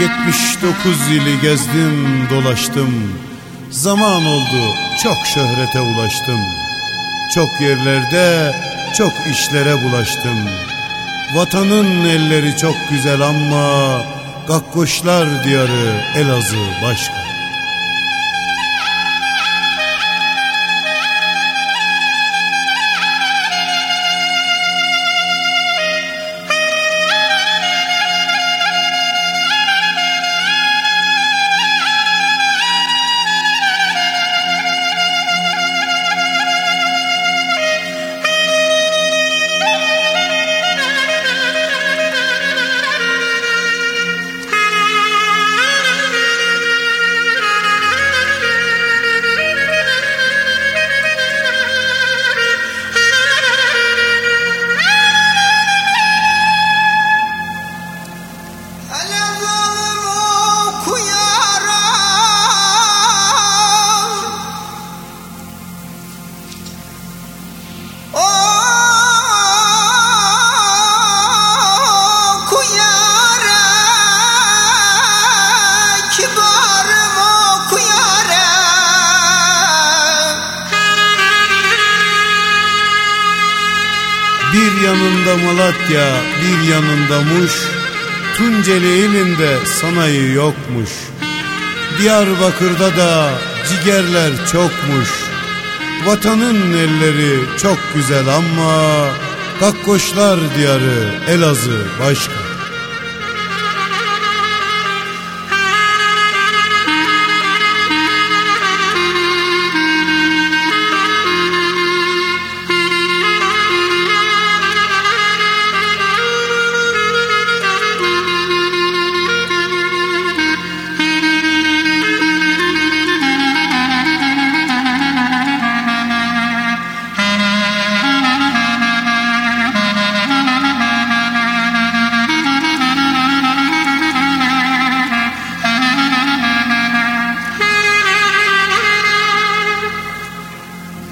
79 ili gezdim dolaştım. Zaman oldu çok şöhrete ulaştım. Çok yerlerde çok işlere bulaştım. Vatanın elleri çok güzel ama Gakkoşlar diyarı Elazığ başka Bir yanında Malatya, bir yanında Muş, Tunceli ilinde sanayi yokmuş. Diyarbakır'da da cigerler çokmuş. Vatanın elleri çok güzel ama Gakkoşlar diyarı Elazığ başka.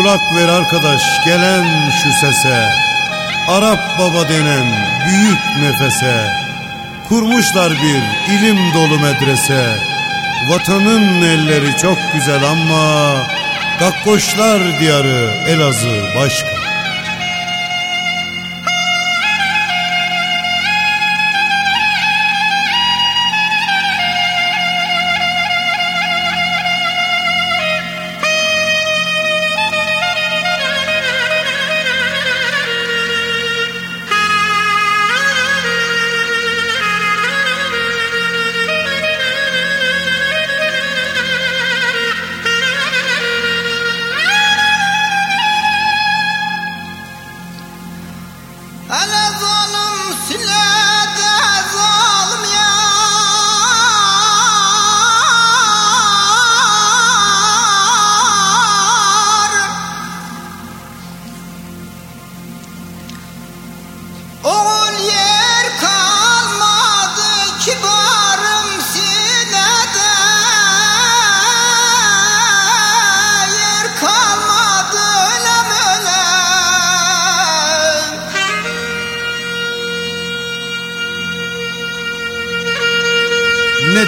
Kulak ver arkadaş gelen şu sese. Arap baba denen büyük nefese. Kurmuşlar bir ilim dolu medrese. Vatanın elleri çok güzel ama Gakkoşlar diyarı Elazığ başka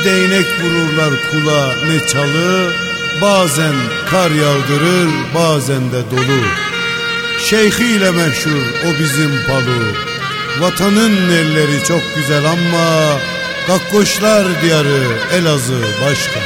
Ne değnek vururlar kula ne çalı Bazen kar yağdırır bazen de dolu. Şeyhiyle meşhur o bizim palu. Vatanın elleri çok güzel ama Gakkoşlar diyarı Elazığ başka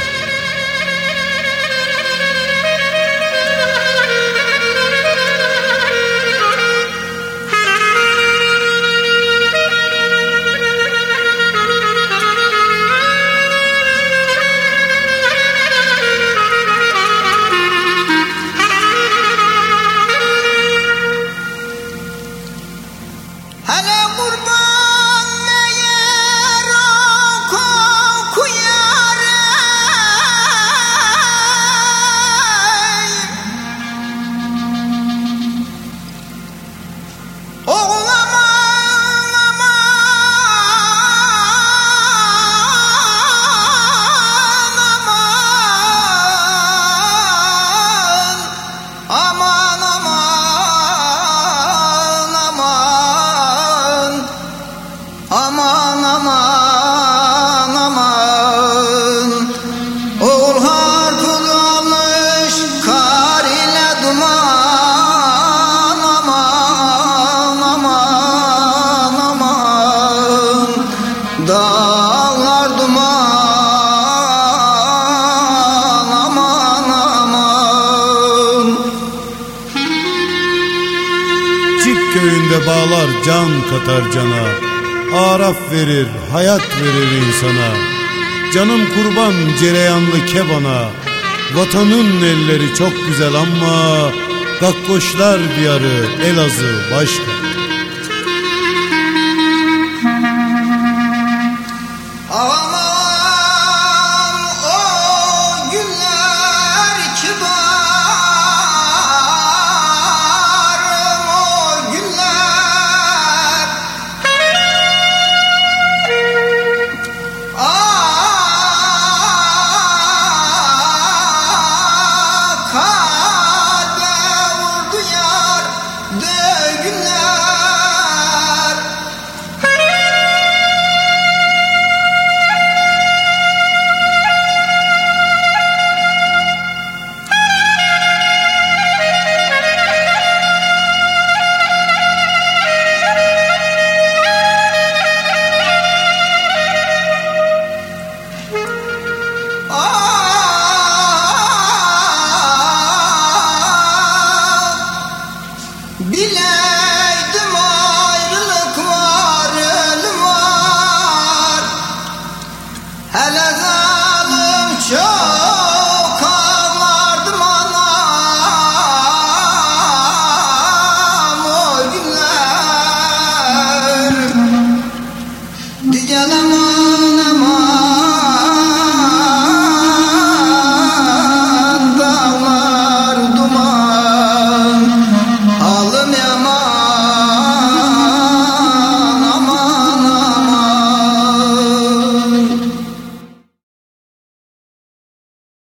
can katar cana. Araf verir hayat verir insana. Canım kurban cereyanlı kebana. Vatanın elleri çok güzel ama Gakkoşlar diyarı Elazığ başka